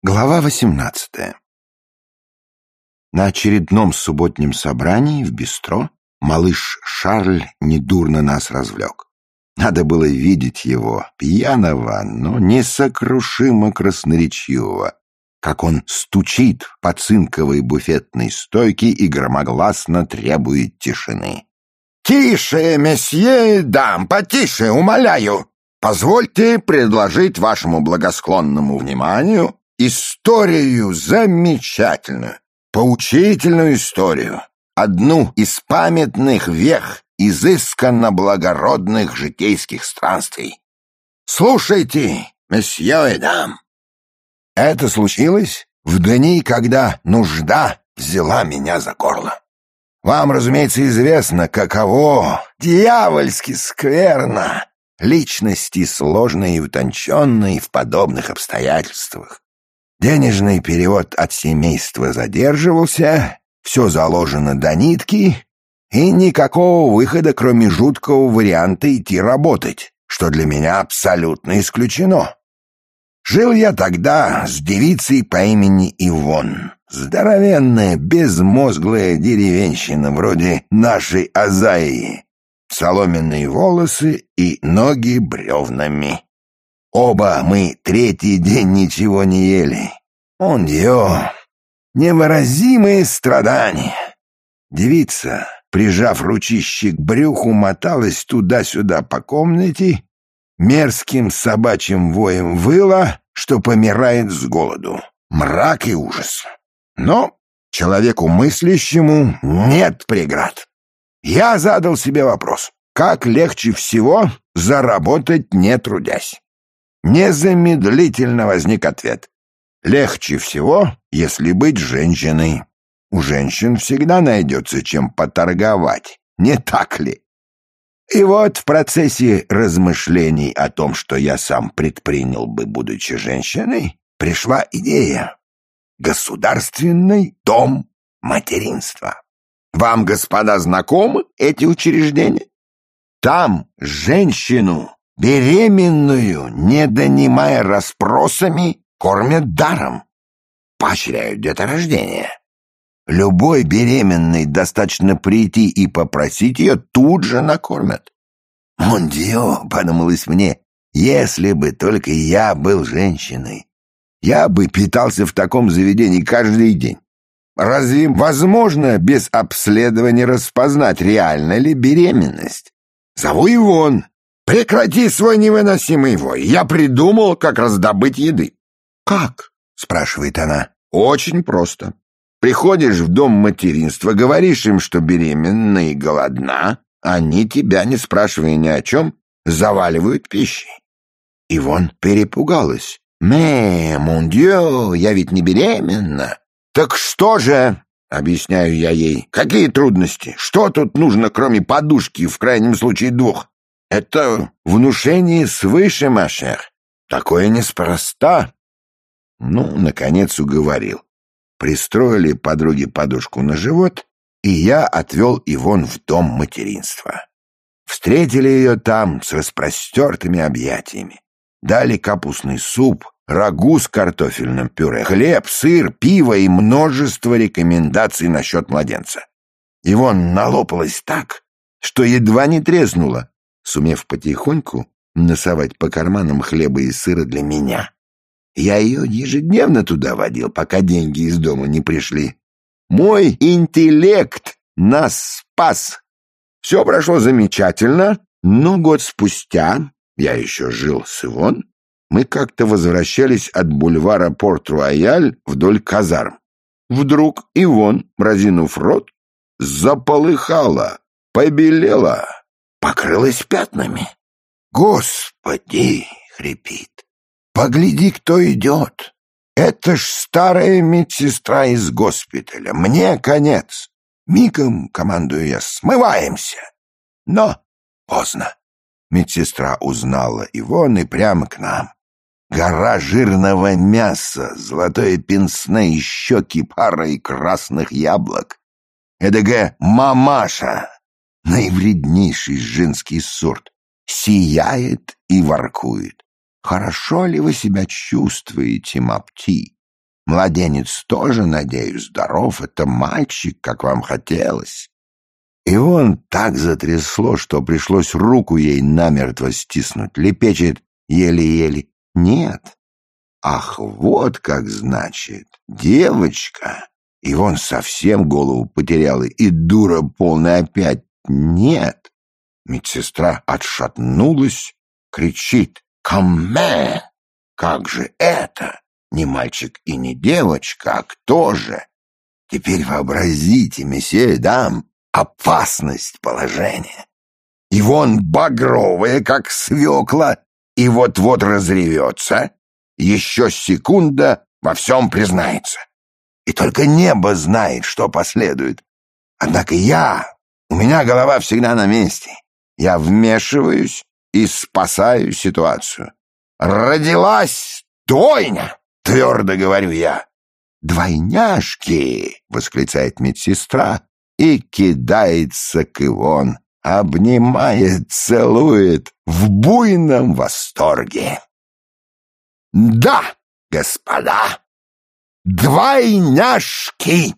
Глава 18. На очередном субботнем собрании в бистро малыш Шарль недурно нас развлек. Надо было видеть его, пьяного, но несокрушимо красноречивого, как он стучит по цинковой буфетной стойке и громогласно требует тишины. «Тише, месье, дам, потише, умоляю! Позвольте предложить вашему благосклонному вниманию историю замечательную, поучительную историю, одну из памятных вех изысканно благородных житейских странствий. Слушайте, месье и дам. Это случилось в дни, когда нужда взяла меня за горло. Вам, разумеется, известно, каково дьявольски скверно личности сложные и утонченные в подобных обстоятельствах. Денежный перевод от семейства задерживался, все заложено до нитки, и никакого выхода, кроме жуткого варианта идти работать, что для меня абсолютно исключено. Жил я тогда с девицей по имени Ивон. Здоровенная, безмозглая деревенщина, вроде нашей Азаи. Соломенные волосы и ноги бревнами. Оба мы третий день ничего не ели. Он ее невыразимые страдания. Девица, прижав ручище к брюху, моталась туда-сюда по комнате, мерзким собачьим воем выла, что помирает с голоду. Мрак и ужас. Но человеку мыслящему нет преград. Я задал себе вопрос, как легче всего заработать не трудясь. Незамедлительно возник ответ. Легче всего, если быть женщиной. У женщин всегда найдется чем поторговать, не так ли? И вот в процессе размышлений о том, что я сам предпринял бы, будучи женщиной, пришла идея. Государственный дом материнства. Вам, господа, знакомы эти учреждения? Там женщину Беременную, не донимая расспросами, кормят даром, поощряют деторождение. Любой беременной достаточно прийти и попросить ее, тут же накормят. «Мондио», — подумалось мне, — «если бы только я был женщиной, я бы питался в таком заведении каждый день. Разве возможно без обследования распознать, реальна ли беременность? Зову Ивон, Прекрати свой невыносимый вой. Я придумал, как раздобыть еды. Как? спрашивает она. Очень просто. Приходишь в дом материнства, говоришь им, что беременна и голодна, они тебя, не спрашивая ни о чем, заваливают пищей. Ивон перепугалась. «Мэ, мон дьё, я ведь не беременна». «Так что же?» — объясняю я ей. «Какие трудности? Что тут нужно, кроме подушки, в крайнем случае двух? Это внушение свыше, Машер. Такое неспроста. Ну, наконец уговорил. Пристроили подруге подушку на живот, и я отвел Ивон в дом материнства. Встретили ее там с распростертыми объятиями. Дали капустный суп, рагу с картофельным пюре, хлеб, сыр, пиво и множество рекомендаций насчет младенца. Ивон налопалась так, что едва не треснула, сумев потихоньку носовать по карманам хлеба и сыра для меня. Я ее ежедневно туда водил, пока деньги из дома не пришли. Мой интеллект нас спас. Все прошло замечательно, но год спустя, я еще жил с Ивон, мы как-то возвращались от бульвара Порт-Рояль вдоль казарм. Вдруг Ивон, разинув рот, заполыхала, побелела покрылась пятнами. «Господи!» — хрипит. «Погляди, кто идет! Это ж старая медсестра из госпиталя. Мне конец. Мигом, командую я, смываемся!» Но поздно. Медсестра узнала Ивон и прямо к нам. Гора жирного мяса, золотое пенсне и щеки парой красных яблок. Эдакая мамаша, наивреднейший женский сорт, сияет и воркует. Хорошо ли вы себя чувствуете, Мапти? Младенец тоже, надеюсь, здоров. Это мальчик, как вам хотелось. И он так затрясло, что пришлось руку ей намертво стиснуть. Лепечет еле-еле. Нет. Ах, вот как значит. Девочка. И он совсем голову потерял, и дура полная опять. Нет. Медсестра отшатнулась, кричит. «Камме! Как же это? Не мальчик и не девочка, а кто же? Теперь вообразите, месье дам, опасность положения. И вон багровая, как свекла, и вот-вот разревется, еще секунда во всем признается. И только небо знает, что последует. Однако я, у меня голова всегда на месте. Я вмешиваюсь и спасаю ситуацию. Родилась двойня, твердо говорю я. «Двойняшки!» — восклицает медсестра и кидается к Ивон, обнимает, целует в буйном восторге. «Да, господа, двойняшки!»